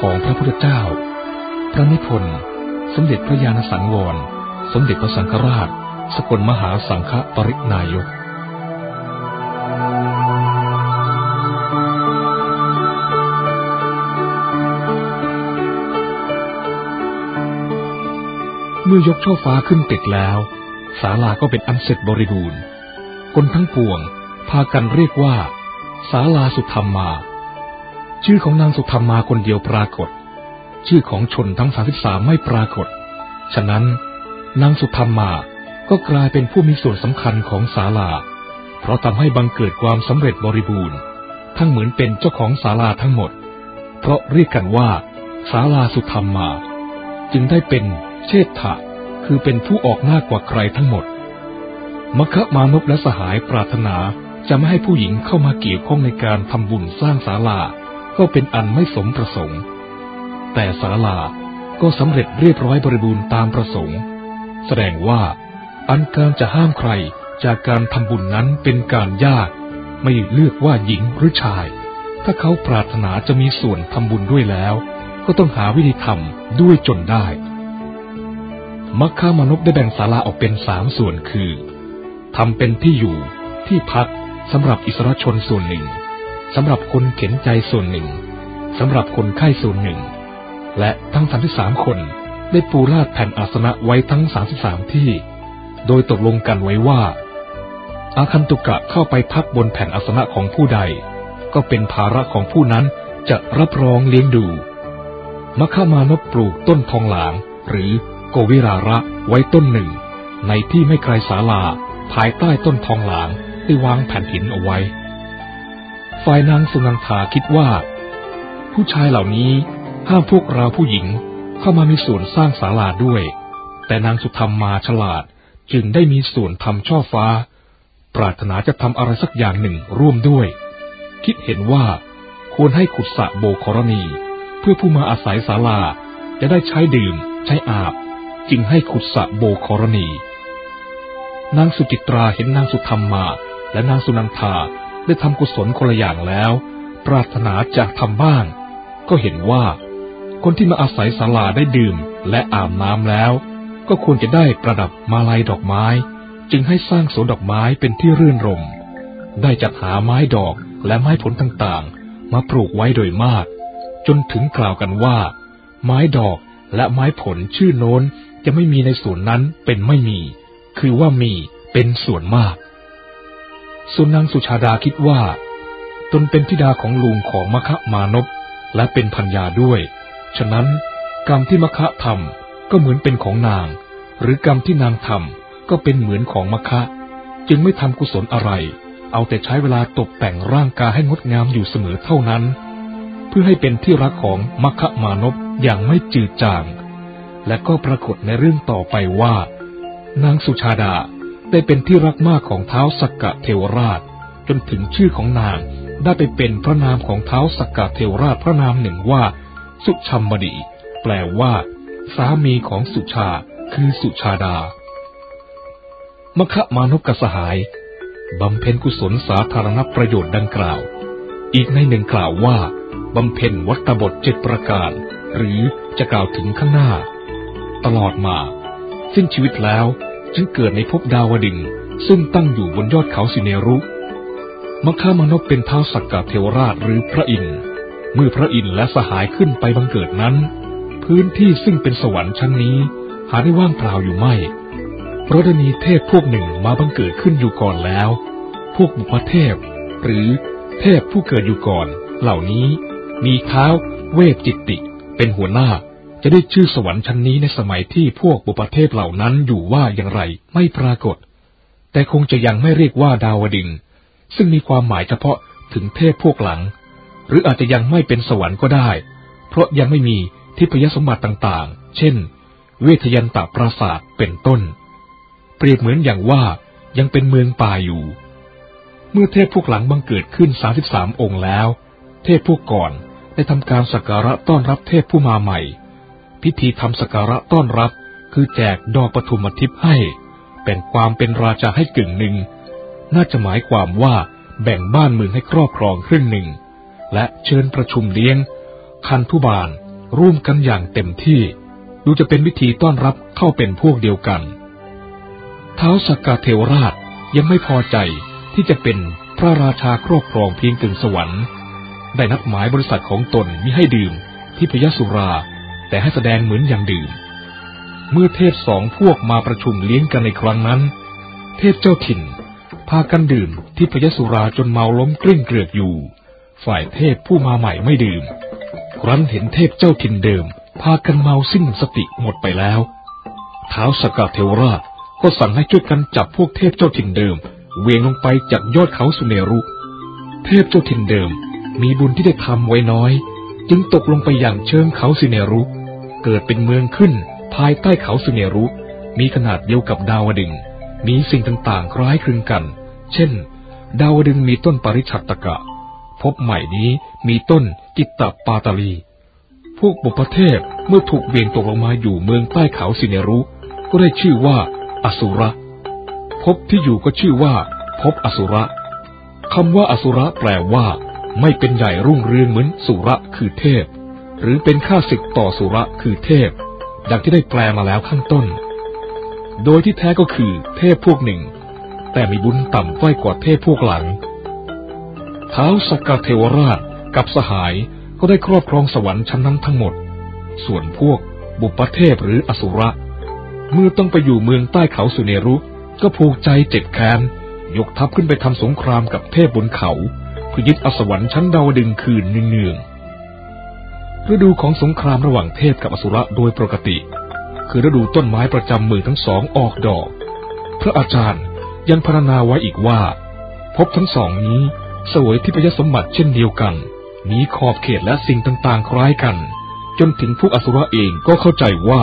ของพระพุทธเจ้า พระนิพนธ์ สมเด็จพระญาณสังวร สมเด็จพระสังฆราช สกลมหาสังฆปรินายกเมื่อยกช่อฟ้าขึ้นติดแล้วศาลาก็เป็นอันเสร็จบริบูรณ์ คนทั้งปวง พากันเรียกว่าศาลาสุธรรมมา ชื่อของนางสุธรรมมาคนเดียวปรากฏ ชื่อของชนทั้งสาสิบสามไม่ปรากฏ ฉะนั้นนางสุธรรมมาก็กลายเป็นผู้มีส่วนสำคัญของศาลา เพราะทำให้บังเกิดความสำเร็จบริบูรณ์ ทั้งเหมือนเป็นเจ้าของศาลาทั้งหมด เพราะเรียกกันว่าศาลาสุธรรมมาจึงได้เป็นเชษฐะคือเป็นผู้ออกหน้ากว่าใครทั้งหมดมคะมานพและสหายปรารถนาจะไม่ให้ผู้หญิงเข้ามาเกี่ยวข้องในการทำบุญสร้างศาลา ก็เป็นอันไม่สมประสงค์ แต่ศาลาก็สำเร็จเรียบร้อยบริบูรณ์ตามประสงค์ แสดงว่า อันการจะห้ามใครจากการทำบุญนั้นเป็นการยาก ไม่เลือกว่าหญิงหรือชาย ถ้าเขาปรารถนาจะมีส่วนทำบุญด้วยแล้ว ก็ต้องหาวิธีทำด้วยจนได้มัคคามนพได้แบ่งศาลาออกเป็นสามส่วนคือทำเป็นที่อยู่ที่พักสำหรับอิสระชนส่วนหนึ่ง สำหรับคนเข็นใจส่วนหนึ่งสำหรับคนไข้ส่วนหนึ่ง และทั้งสามที่สามคนได้ปูลาดแผ่นอาสนะไว้ทั้งสามสามที่ โดยตกลงกันไว้ว่า อาคันตุกะเข้าไปพักบนแผ่นอาสนะของผู้ใด ก็เป็นภาระของผู้นั้นจะรับรองเลี้ยงดูมัคคามานพปลูกต้นทองหลาง หรือโกวิราระไว้ต้นหนึ่ง ในที่ไม่ไกลศาลาภายใต้ต้นทองหลางได้วางแผ่นหินเอาไว้ ฝ่ายนางสุนันทาคิดว่า ผู้ชายเหล่านี้ห้ามพวกเราผู้หญิงเข้ามามีส่วนสร้างศาลาด้วย แต่นางสุธรรมมาฉลาดจึงได้มีส่วนทำช่อฟ้า ปรารถนาจะทำอะไรสักอย่างหนึ่งร่วมด้วย คิดเห็นว่าควรให้ขุดสระโบกรณี เพื่อผู้มาอาศัยศาลาจะได้ใช้ดื่ม ใช้อาบ จึงให้ขุดสระโบกรณี นางสุจิตราเห็นนางสุธรรมมา และนางสุนันทา ได้ทำกุศลคนละอย่างแล้ว ปรารถนาจะทำบ้าง ก็เห็นว่า คนที่มาอาศัยศาลาได้ดื่มและอาบน้ำแล้ว ก็ควรจะได้ประดับมาลัยดอกไม้ จึงให้สร้างสวนดอกไม้เป็นที่รื่นรม ได้จัดหาไม้ดอกและไม้ผลต่างๆ มาปลูกไว้โดยมาก จนถึงกล่าวกันว่า ไม้ดอกและไม้ผลชื่อโน้นจะไม่มีในสวนนั้นเป็นไม่มี คือว่ามีเป็นส่วนมาก ส่วนนางสุชาดาคิดว่า ตนเป็นธิดาของลุงของมคะมานพและเป็นพัญญาด้วย ฉะนั้นกรรมที่มคะทำก็เหมือนเป็นของนาง หรือกรรมที่นางทำก็เป็นเหมือนของมคะ จึงไม่ทำกุศลอะไร เอาแต่ใช้เวลาตกแต่งร่างกายให้งดงามอยู่เสมอเท่านั้น เพื่อให้เป็นที่รักของมคะมานพอย่างไม่จืดจาง และก็ปรากฏในเรื่องต่อไปว่า นางสุชาดา ได้เป็นที่รักมากของเท้าสักกะเทวราช จนถึงชื่อของนางได้ไปเป็นพระนามของเท้าสักกะเทวราชพระนามหนึ่งว่า สุชัมบดี แปลว่า สามีของสุชา คือสุชาดามคะมานพกสหายบำเพ็ญกุศลสาธารณประโยชน์ดังกล่าว อีกในหนึ่งกล่าวว่าบำเพ็ญวัตบทเจ็ดประการ หรือจะกล่าวถึงข้างหน้า ตลอดมา สิ้นชีวิตแล้ว จึงเกิดในภพดาวดึงซึ่งตั้งอยู่บนยอดเขาสิเนรุมัคคามนพเป็นเท้าสักกะเทวราชหรือพระอินทร์เมื่อพระอินทร์และสหายขึ้นไปบังเกิดนั้น พื้นที่ซึ่งเป็นสวรรค์ชั้นนี้ หาได้ว่างเปล่าอยู่ไม่ เพราะได้มีเทพพวกหนึ่งมาบังเกิดขึ้นอยู่ก่อนแล้ว พวกบุพเทพ หรือเทพผู้เกิดอยู่ก่อน เหล่านี้มีเท้าเวทจิตติ เป็นหัวหน้า จะได้ชื่อสวรรค์ชั้นนี้ในสมัยที่พวกบุปเทพเหล่านั้นอยู่ว่าอย่างไรไม่ปรากฏ แต่คงจะยังไม่เรียกว่าดาวดึง ซึ่งมีความหมายเฉพาะถึงเทพพวกหลัง หรืออาจจะยังไม่เป็นสวรรค์ก็ได้ เพราะยังไม่มีทิพยสมบัติต่างๆ เช่น เวทยันตปราศาสตร์เป็นต้น เปรียบเหมือนอย่างว่ายังเป็นเมืองป่าอยู่ เมื่อเทพพวกหลังบังเกิดขึ้นสาสิบสามองค์แล้ว เทพพวกก่อนได้ทำการสักการะต้อนรับเทพผู้มาใหม่ พิธีทำสการะต้อนรับ คือแจกดอกปฐุมทิพย์ให้ เป็นความเป็นราชาให้กึ่งหนึ่ง น่าจะหมายความว่าแบ่งบ้านเมืองให้ครอบครองครึ่งหนึ่ง และเชิญประชุมเลี้ยง คันทุบาลร่วมกันอย่างเต็มที่ ดูจะเป็นวิธีต้อนรับเข้าเป็นพวกเดียวกัน เท้าสกกาเทวราชยังไม่พอใจที่จะเป็นพระราชาครอบครองเพียงกึ่งสวรรค์ ได้นัดหมายบริษัทของตนมิให้ดื่มที่พยสุรา แต่ให้แสดงเหมือนอย่างดื่ม เมื่อเทพสองพวกมาประชุมเลี้ยงกันในครั้งนั้น เทพเจ้าถิ่น พากันดื่มที่พยสุราจนเมาล้มกลิ้งเกลือกอยู่ ฝ่ายเทพผู้มาใหม่ไม่ดื่ม ครั้นเห็นเทพเจ้าถิ่นเดิม พากันเมาสิ้นสติหมดไปแล้วเท้าสกาเทวราชก็สั่งให้ช่วยกันจับพวกเทพเจ้าถิ่นเดิมเวียงลงไปจากยอดเขาสุเนรุ เทพเจ้าถิ่นเดิมมีบุญที่ได้ทำไว้น้อย จึงตกลงไปอย่างเชิงเขาสุเนรุ เกิดเป็นเมืองขึ้น ภายใต้เขาสุเนรุ มีขนาดเดียวกับดาวดึง มีสิ่งต่างๆคล้ายคลึงกัน เช่น ดาวดึงมีต้นปริชัตตกะ พบใหม่นี้มีต้นกิตตปาตาลี พวกบุพเทพเมื่อถูกเวียงตกลงมาอยู่เมืองใต้เขาสิเนรุ ก็ได้ชื่อว่า อสุระภพที่อยู่ก็ชื่อว่าภพอสุระคำว่าอสุระแปลว่า ไม่เป็นใหญ่รุ่งเรืองเหมือนสุระคือเทพ หรือเป็นข้าศึกต่อสุระคือเทพ ดังที่ได้แปลมาแล้วข้างต้น โดยที่แท้ก็คือเทพพวกหนึ่ง แต่มีบุญต่ำต้อยกว่าเทพพวกหลังเท้าสกกาเทวราชกับสหายก็ได้ครอบครองสวรรค์ชั้นนั้นทั้งหมด ส่วนพวกบุปเทพหรืออสุระ เมื่อต้องไปอยู่เมืองใต้เขาสุเนรุ ก็ผูกใจเจ็บแค้น ยกทัพขึ้นไปทำสงครามกับเทพบนเขาเพื่อยึดอสวรรค์ชั้นดาวดึงคืนเนืองๆ ฤดูของสงครามระหว่างเทพกับอสุรโดยปกติ คือฤดูต้นไม้ประจำมือทั้งสองออกดอก พระอาจารย์ยังพรรณนาไว้อีกว่า พบทั้งสองนี้สวยที่พยสมบัติเช่นเดียวกัน มีขอบเขตและสิ่งต่างๆ คล้ายกัน จนถึงพวกอสุรเองก็เข้าใจว่า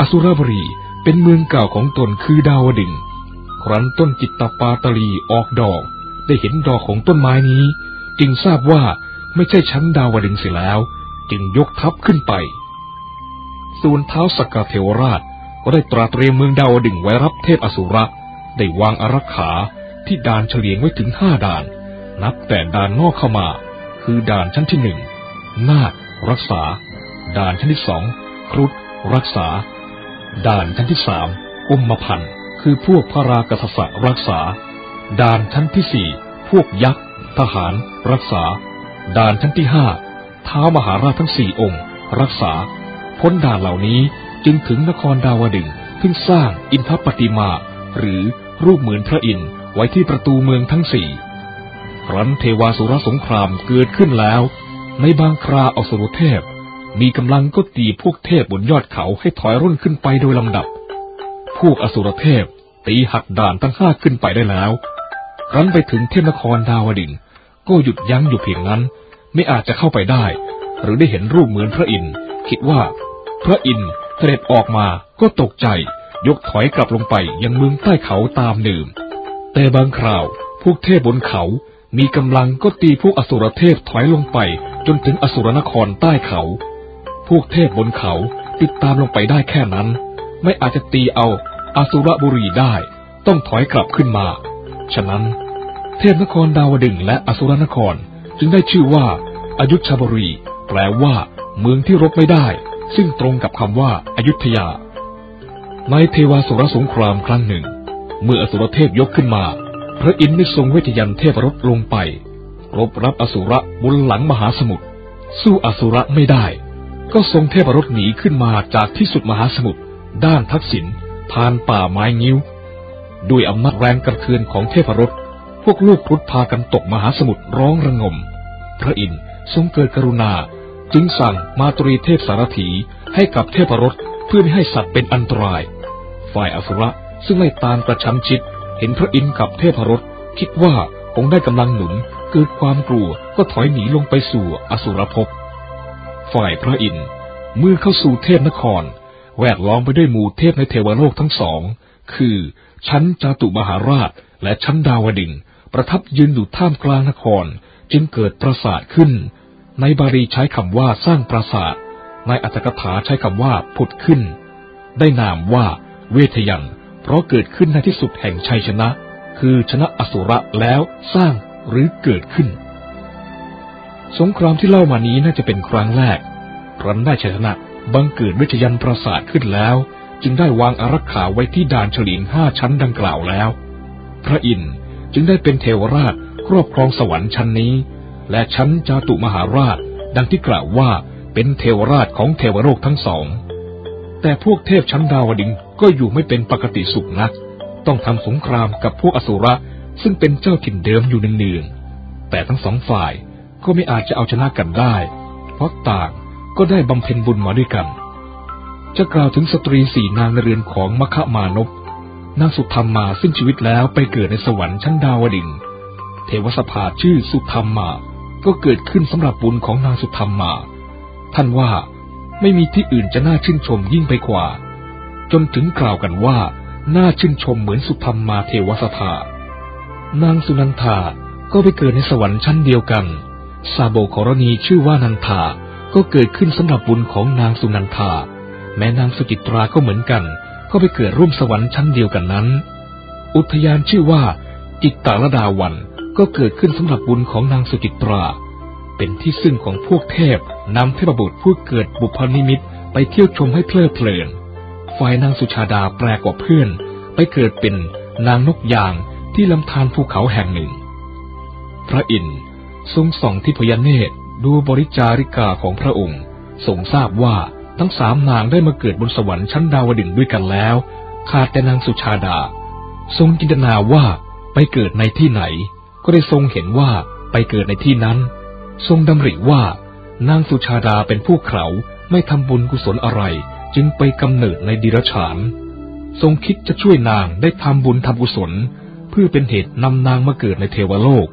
อสุรบรีเป็นเมืองเก่าของตนคือดาวดึง ครั้นต้นจิตตปาตลีออกดอก ได้เห็นดอกของต้นไม้นี้ จึงทราบว่าไม่ใช่ชั้นดาวดึงเสียแล้ว จึงยกทัพขึ้นไป ส่วนเท้าสกกาเทวราชก็ได้ตราเตรียมเมืองดาวดึงไว้รับเทพอสุระ ได้วางอารักขาที่ด่านเฉลียงไว้ถึงห้าด่าน นับแต่ด่านนอกเข้ามา คือด่านชั้นที่หนึ่งนาครักษา ด่านชั้นที่สองครุฑรักษา ด่านชั้นที่สามกุมมพันธ์คือพวกพระรากษัตริย์รักษา ด่านชั้นที่สี่พวกยักษ์ ทหาร รักษา ด่านชั้นที่ห้า ท้าวมหาราชทั้งสี่องค์ รักษา พ้นด่านเหล่านี้จึงถึงนครดาวดึงซึ่งสร้างอินทปฏิมา หรือรูปเหมือนพระอินทร์ไว้ที่ประตูเมืองทั้งสี่ครั้นเทวาสุรสงครามเกิดขึ้นแล้ว ในบางคราอสุรเทพ มีกำลังก็ตีพวกเทพบนยอดเขาให้ถอยร่นขึ้นไปโดยลำดับ พวกอสุรเทพตีหักด่านทั้งห้าขึ้นไปได้แล้ว ครั้นไปถึงเทพนครดาวดินก็หยุดยั้งอยู่เพียงนั้น ไม่อาจจะเข้าไปได้ หรือได้เห็นรูปเหมือนพระอินทร์คิดว่า พระอินทร์เสด็จออกมาก็ตกใจ ยกถอยกลับลงไปยังเมืองใต้เขาตามเดิมแต่บางคราวพวกเทพบนเขา มีกำลังก็ตีพวกอสุรเทพถอยลงไป จนถึงอสุรนครใต้เขา พวกเทพบนเขาติดตามลงไปได้แค่นั้น ไม่อาจจะตีเอาอสุรบุรีได้ ต้องถอยกลับขึ้นมา ฉะนั้น เทพนครดาวดึงและอสุรนครจึงได้ชื่อว่า อายุชบุรี แปลว่า เมืองที่รบไม่ได้ ซึ่งตรงกับคำว่าอายุทยา ในเทวาสุรสงครามครั้งหนึ่ง เมื่ออสุรเทพยกขึ้นมา พระอินทร์ได้ทรงเวทยันเทพรถลงไป รบรับอสุระบนหลังมหาสมุทรสู้อสุระไม่ได้ ก็ทรงเทพรถหนีขึ้นมาจากที่สุดมหาสมุทรด้านทักษิณผ่านป่าไม้งิ้ว ด้วยอำนาจแรงกระเทือนของเทพรถพวกลูกครุฑพากันตกมหาสมุทรร้องระงม พระอินทร์ ทรงเกิดกรุณา จึงสั่งมาตรีเทพสารถีให้กับเทพรถเพื่อไม่ให้สัตว์เป็นอันตราย ฝ่ายอสุระซึ่งไม่ตามกระชั้นชิด เห็นพระอินทร์กับเทพรถคิดว่าคงได้กำลังหนุนเกิดความกลัวก็ถอยหนีลงไปสู่อสุรภพ ฝ่ายพระอินทร์เมื่อเข้าสู่เทพนคร แวดล้อมไปด้วยหมู่เทพในเทวโลกทั้งสอง คือชั้นจาตุมหาราชและชั้นดาวดิงประทับยืนอยู่ท่ามกลางนคร จึงเกิดปราสาทขึ้น ในบาลีใช้คำว่าสร้างปราสาท ในอัตถกถาใช้คำว่าผุดขึ้น ได้นามว่าเวทยัน เพราะเกิดขึ้นในที่สุดแห่งชัยชนะ คือชนะอสุระแล้วสร้างหรือเกิดขึ้น สงครามที่เล่ามานี้น่าจะเป็นครั้งแรกรันได้ชัยชนะบังเกิดเวิชยันประสาทขึ้นแล้ว จึงได้วางอารักขาไว้ที่ด่านเฉลียงห้าชั้นดังกล่าวแล้ว พระอินทร์จึงได้เป็นเทวราชครอบครองสวรรค์ชั้นนี้ และชั้นจาตุมหาราช ดังที่กล่าวว่าเป็นเทวราชของเทวโลกทั้งสอง แต่พวกเทพชั้นดาวดิงก็อยู่ไม่เป็นปกติสุขนัก ต้องทำสงครามกับพวกอสุรซึ่งเป็นเจ้าถิ่นเดิมอยู่เนืองๆแต่ทั้งสองฝ่ายก็ไม่อาจจะเอาชนะกันได้ เพราะต่างก็ได้บำเพ็ญบุญมาด้วยกัน จะกล่าวถึงสตรีสี่นางในเรือนของมคมานพนางสุธรรมมาสิ้นชีวิตแล้วไปเกิดในสวรรค์ชั้นดาวดิง เทวสภาชื่อสุธรรมมา ก็เกิดขึ้นสำหรับบุญของนางสุธรรมมา ท่านว่าไม่มีที่อื่นจะน่าชื่นชมยิ่งไปกว่า จนถึงกล่าวกันว่าน่าชื่นชมเหมือนสุธรรมมาเทวสภานางสุนันทาก็ไปเกิดในสวรรค์ชั้นเดียวกันซาโบกรณีชื่อว่านันทาก็เกิดขึ้นสำหรับบุญของนางสุนันทา แม้นางสุจิตราก็เหมือนกัน ก็ไปเกิดร่วมสวรรค์ชั้นเดียวกันนั้น อุทยานชื่อว่าจิตตาลดาวัน ก็เกิดขึ้นสำหรับบุญของนางสุจิตรา เป็นที่ซึ่งของพวกเทพนำเทพบุตรผู้เกิดบุพนิมิตไปเที่ยวชมให้เพลิดเพลิน ฝ่ายนางสุชาดาแปลกว่าเพื่อน ไปเกิดเป็นนางนกยางที่ลำธารภูเขาแห่งหนึ่ง พระอินทร์ทรงส่องที่พยเนตรดูบริจาริกาของพระองค์ทรงทราบว่าทั้งสามนางได้มาเกิดบนสวรรค์ชั้นดาวดึงด้วยกันแล้ว ขาดแต่นางสุชาดา ทรงจินตนาว่าไปเกิดในที่ไหน ก็ได้ทรงเห็นว่าไปเกิดในที่นั้น ทรงดำริว่านางสุชาดาเป็นผู้เขาไม่ทำบุญกุศลอะไร จึงไปกำเนิดในดิรฉาน ทรงคิดจะช่วยนางได้ทำบุญทำกุศล เพื่อเป็นเหตุนำนางมาเกิดในเทวโลก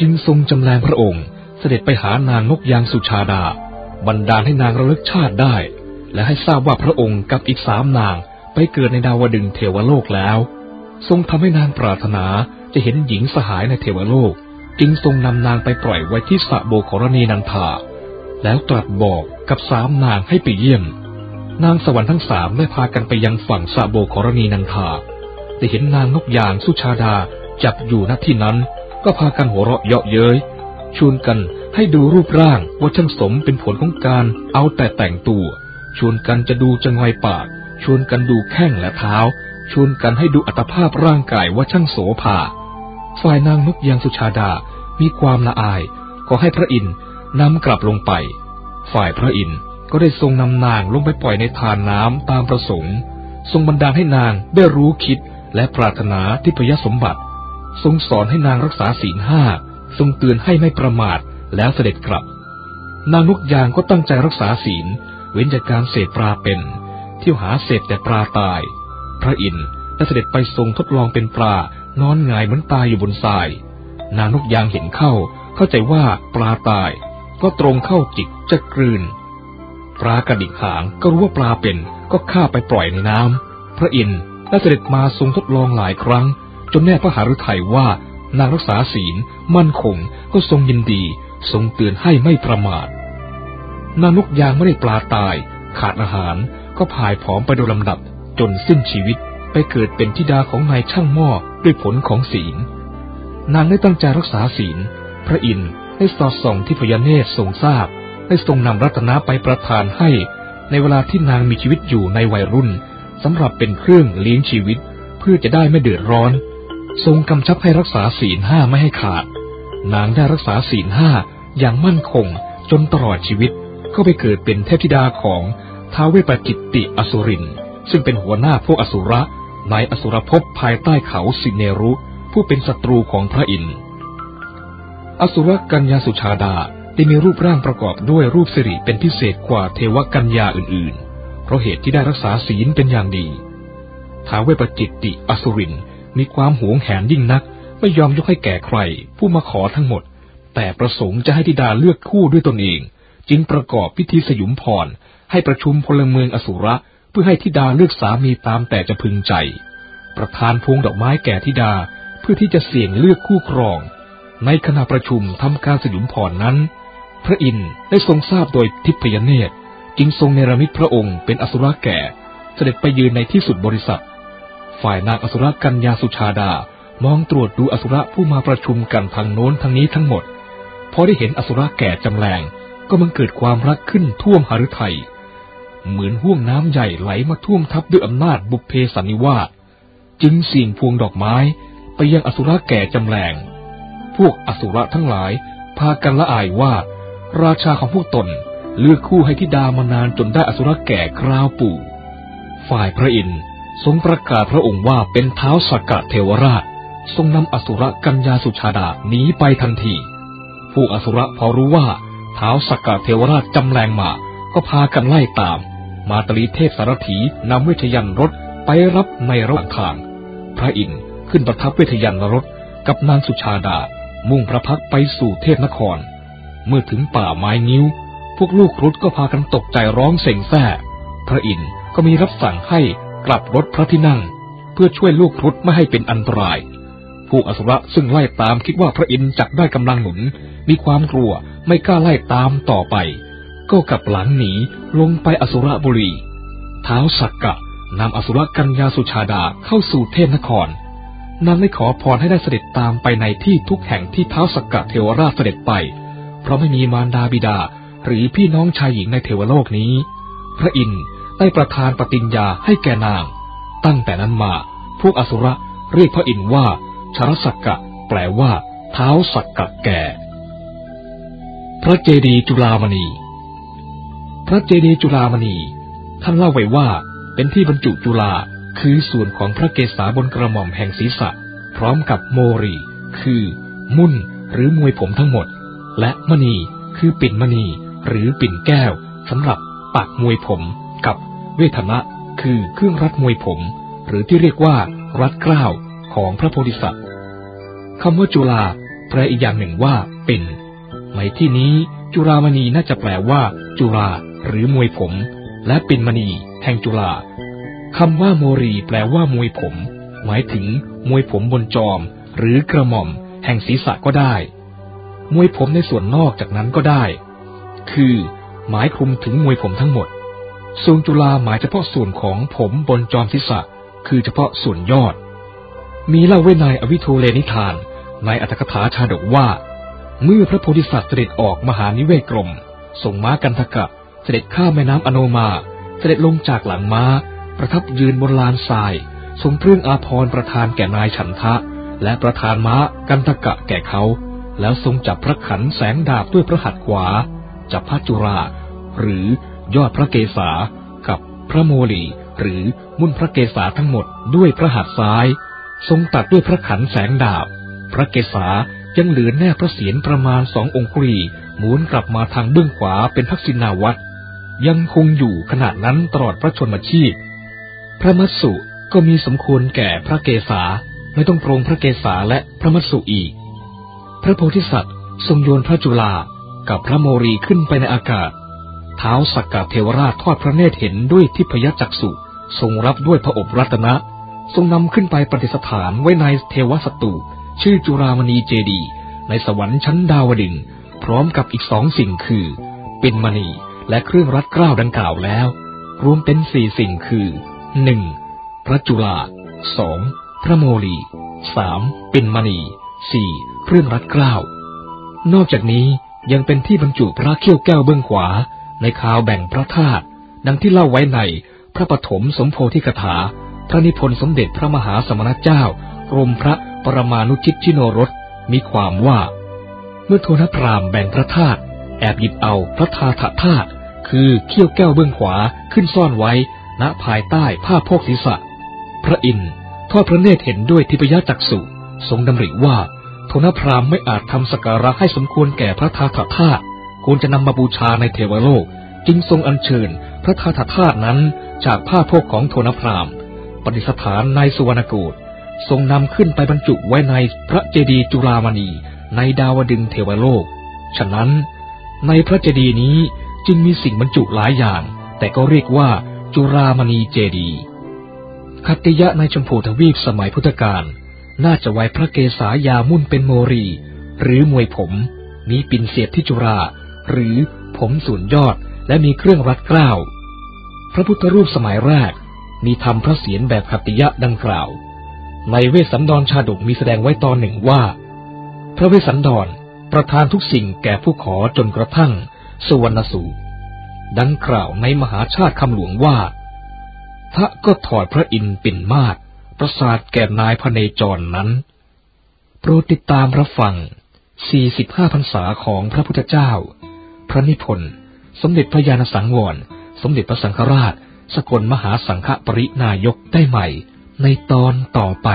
จึงทรงจำแรงพระองค์ เสด็จไปหานางนกยางสุชาดา บันดาลให้นางระลึกชาติได้ และให้ทราบว่าพระองค์กับอีกสามนางไปเกิดในดาวดึงเทวโลกแล้ว ทรงทำให้นางปรารถนา จะเห็นหญิงสหายในเทวโลก จึงทรงนำนางไปปล่อยไว้ที่สะโบกรณีนันทาแล้วตรัสบอกกับสามนางให้ไปเยี่ยม นางสวรรค์ทั้งสามได้พากันไปยังฝั่งสะโบกรณีนันทาได้เห็นนางนกยางสุชาดาจับอยู่ณที่นั้น ก็พากันหัวเราะเยาะเย้ยชวนกันให้ดูรูปร่างว่าช่างสมเป็นผลของการเอาแต่แต่งตัว ชวนกันจะดูจะงอยปาก ชวนกันดูแข้งและเท้า ชวนกันให้ดูอัตภาพร่างกายว่าช่างโสภา ฝ่ายนางนกยางสุชาดา มีความละอาย ขอให้พระอินทร์นำกลับลงไป ฝ่ายพระอินทร์ก็ได้ทรงนำนางลงไปปล่อยในทานน้ำตามประสงค์ ทรงบันดาลให้นางได้รู้คิดและปรารถนาที่พยสมบัติ ทรงสอนให้นางรักษาศีลห้า ทรงเตือนให้ไม่ประมาทแล้วเสด็จกลับ นางนกยางก็ตั้งใจรักษาศีล เว้นจากการเสพปลาเป็น เที่ยวหาเสพแต่ปลาตาย พระอินทร์ได้เสด็จไปทรงทดลองเป็นปลา นอนงายเหมือนตายอยู่บนทราย นางนกยางเห็นเข้า เข้าใจว่าปลาตาย ก็ตรงเข้าจิกจะกลืน ปลากระดิกหางก็รู้ว่าปลาเป็น ก็ฆ่าไปปล่อยในน้ำพระอินทร์และเสด็จมาทรงทดลองหลายครั้ง จนแน่พระหฤทัยว่านางรักษาศีล มั่นคงก็ทรงยินดี ทรงเตือนให้ไม่ประมาท นางนกยางไม่ได้ปลาตาย ขาดอาหารก็พายผอมไปโดยลำดับจนสิ้นชีวิต ไปเกิดเป็นธิดาของนายช่างหม้อด้วยผลของศีล นางได้ตั้งใจรักษาศีล พระอินทร์ได้สอดส่องที่พญาเนตรทรงทราบ ได้ทรงนำรัตนะไปประทานให้ ในเวลาที่นางมีชีวิตอยู่ในวัยรุ่นสำหรับเป็นเครื่องเลี้ยงชีวิต เพื่อจะได้ไม่เดือดร้อน ทรงกำชับให้รักษาศีลห้าไม่ให้ขาด นางได้รักษาศีลห้าอย่างมั่นคงจนตลอดชีวิตก็ไปเกิดเป็นเทพธิดาของท้าวเวปจิตติอสุริน ซึ่งเป็นหัวหน้าพวกอสุระ ในอสุรภพภายใต้เขาสิเนรุ ผู้เป็นศัตรูของพระอินทร์ อสุรกัญญาสุชาดาได้มีรูปร่างประกอบด้วยรูปสิริเป็นพิเศษกว่าเทวกัญญาอื่นๆ เพราะเหตุที่ได้รักษาศีลเป็นอย่างดี ท้าเวปจิตติอสุรินมีความหวงแหนยิ่งนัก ไม่ยอมยกให้แก่ใคร ผู้มาขอทั้งหมด แต่ประสงค์จะให้ธิดาเลือกคู่ด้วยตนเอง จึงประกอบพิธีสยุมพรให้ประชุมพลเมืองอสุระ เพื่อให้ธิดาเลือกสามีตามแต่จะพึงใจ ประธานพวงดอกไม้แก่ธิดาเพื่อที่จะเสี่ยงเลือกคู่ครอง ในขณะประชุมทำการสยุมพรนั้น พระอินทร์ได้ทรงทราบโดยทิพยเนตรจึงทรงเนรมิตพระองค์เป็นอสุรแก่ เสด็จไปยืนในที่สุดบริษัท ฝ่ายนางอสุรกัญญาสุชาดามองตรวจดูอสุรผู้มาประชุมกันทางโน้นทางนี้ทั้งหมด พอได้เห็นอสุรแก่จำแรงก็มันเกิดความรักขึ้นท่วมหฤทัย เหมือนห่วงน้ำใหญ่ไหลมาท่วมทับด้วยอำนาจบุพเพสันนิวาสจึงเสี่ยงพวงดอกไม้ไปยังอสุรแก่จำแรงพวกอสุรทั้งหลายพากันละอายว่า ราชาของพวกตนเลือกคู่ให้ทิดามานานจนได้อสุรแก่คราวปู่ ฝ่ายพระอินทร์ทรงประกาศพระองค์ว่าเป็นเท้าสักกะเทวราช ทรงนำอสุรกัญญาสุชาดาหนีไปทันที ผู้อสุรพอรู้ว่าเท้าสักกะเทวราชจำแรงมา ก็พากันไล่ตาม มาตลีเทพสารถีนำเวทยันรถไปรับในระหว่างทาง พระอินทร์ขึ้นประทับเวทยันรถกับนางสุชาดา มุ่งพระพักไปสู่เทพนคร เมื่อถึงป่าไม้นิ้ว พวกลูกครุฑก็พากันตกใจร้องเส่งแซ่พระอินทร์ก็มีรับสั่งให้กลับรถพระที่นั่ง เพื่อช่วยลูกครุฑไม่ให้เป็นอันตรายผู้อสุรซึ่งไล่ตามคิดว่าพระอินทร์จักได้กำลังหนุน มีความกลัวไม่กล้าไล่ตามต่อไป ก็กลับหลังหนีลงไปอสุรบุรีเท้าสักกะนำอสุรกัญญาสุชาดาเข้าสู่เทพนครนางได้ขอพรให้ได้เสด็จตามไปในที่ทุกแห่งที่เท้าสักกะเทวราชเสด็จไป เพราะไม่มีมารดาบิดา หรือพี่น้องชายหญิงในเทวโลกนี้ พระอินทร์ได้ประทานปฏิญญาให้แก่นาง ตั้งแต่นั้นมา พวกอสุรเรียกพระอินทร์ว่าชรสักกะ แปลว่า เท้าสักกะแก่ พระเจดีย์จุฬามณี พระเจดีย์จุฬามณี ท่านเล่าไว้ว่าเป็นที่บรรจุจุฬาคือส่วนของพระเกศาบนกระหม่อมแห่งศีรษะ พร้อมกับโมรี คือ มุ่นหรือมวยผมทั้งหมด และมณีคือปิ่นมณี หรือปิ่นแก้วสำหรับปักมวยผม กับเวทนะคือเครื่องรัดมวยผม หรือที่เรียกว่า รัดเกล้าของพระโพธิสัตว์คำว่าจุฬาแปลอีกอย่างหนึ่งว่าเป็นในที่นี้จุฬามณีน่าจะแปลว่า จุฬา หรือมวยผม และปินมณี แห่งจุฬาคำว่าโมรีแปลว่ามวยผม หมายถึงมวยผมบนจอม หรือกระหม่อม แห่งศีรษะก็ได้ มวยผมในส่วนนอกจากนั้นก็ได้ คือ หมายคลุมถึงมวยผมทั้งหมดส่วนจุลาหมายเฉพาะส่วนของผมบนจอมศีรษะ คือเฉพาะส่วนยอด มีเล่าไว้ในอวิโทเลนิทาน ในอัตถกถาชาดกว่า เมื่อพระโพธิสัตว์เสด็จออกมหานิเวศกรมส่งม้ากันทกะ เสด็จข้ามแม่น้ำอโนมา เสด็จลงจากหลังม้า ประทับยืนบนลานทรายทรงเครื่องอาภรณ์ประทานแก่นายฉันทะ และประทานม้ากันทกะแก่เขา แล้วทรงจับพระขันแสงดาบด้วยพระหัตถ์ขวา จับพระจุรา หรือยอดพระเกศากับพระโมลีหรือมุ่นพระเกศาทั้งหมดด้วยพระหัตถ์ซ้าย ทรงตัดด้วยพระขันแสงดาบ พระเกศายังเหลือแน่พระเศียรประมาณสององคุรีหมุนกลับมาทางเบื้องขวาเป็นทักษิณาวัตร ยังคงอยู่ขนาดนั้นตลอดพระชนมชีพ พระมัสสุก็มีสมควรแก่พระเกศาไม่ต้องโปรงพระเกศาและพระมัสสุอีก พระโพธิสัตว์ทรงโยนพระจุลากับพระโมรีขึ้นไปในอากาศ เท้าสักกะเทวราชทอดพระเนตรเห็นด้วยทิพยจักษุทรงรับด้วยพระอบรัตนะ ทรงนำขึ้นไปปฏิสถานไว้ในเทวสตุชื่อจุรามณีเจดี ในสวรรค์ชั้นดาวดึง พร้อมกับอีกสองสิ่งคือ เป็นมณี และเครื่องรัดเกล้าดังกล่าวแล้ว รวมเป็นสี่สิ่งคือหนึ่งพระจุลาสองพระโมลีสามเป็นมณีสี่เครื่องรัดเกล้านอกจากนี้ยังเป็นที่บรรจุพระเขี้ยวแก้วเบื้องขวา ในคาวแบ่งพระธาตุดังที่เล่าไว้ในพระปฐมสมโพธิกถา พระนิพนธ์สมเด็จพระมหาสมณเจ้ากรมพระปรมานุชิตชิโนรสมีความว่า เมื่อโทนพรามแบ่งพระธาตุแอบหยิบเอาพระธาตุธาตุ คือเขี้ยวแก้วเบื้องขวาขึ้นซ่อนไว้ ณภายใต้ผ้าโพกศีรษะ พระอินทร์ทอดพระเนตรเห็นด้วยทิพยจักษุทรงดำริว่าโทนพรามไม่อาจทำสการะให้สมควรแก่พระธาตุธาตุควรจะนำมาบูชาในเทวโลก จึงทรงอัญเชิญพระธาตุธาตุนั้นจากผ้าโพกของโทนพรามปฏิสถานในสุวรรณกูฏทรงนำขึ้นไปบรรจุไว้ในพระเจดีย์จุฬามณีในดาวดึงเทวโลก ฉะนั้น ในพระเจดีย์นี้ จึงมีสิ่งบรรจุหลายอย่าง แต่ก็เรียกว่า จุรามณีเจดีคัตติยะในชมพูทวีปสมัยพุทธกาลน่าจะไว้พระเกศายามุ่นเป็นโมรี หรือมวยผม มีปิ่นเสียบที่จุรา หรือผมส่วนยอดและมีเครื่องรัดเกล้า พระพุทธรูปสมัยแรก มีทำพระเศียรแบบคัตติยะดังกล่าว ในเวสสันดรชาดกมีแสดงไว้ตอนหนึ่งว่า พระเวสสันดรประทานทุกสิ่งแก่ผู้ขอจนกระทั่ง สุวรรณสูตรดังกล่าวในมหาชาติคำหลวงว่า พระก็ถอดพระอินทร์ปิ่นมาศประสาทแก่นายพระเนจรนั้น โปรดติดตามรับฟัง 45 พรรษาของพระพุทธเจ้า พระนิพนธ์ สมเด็จพระญาณสังวร สมเด็จพระสังฆราช สกลมหาสังฆปรินายกได้ใหม่ ในตอนต่อไป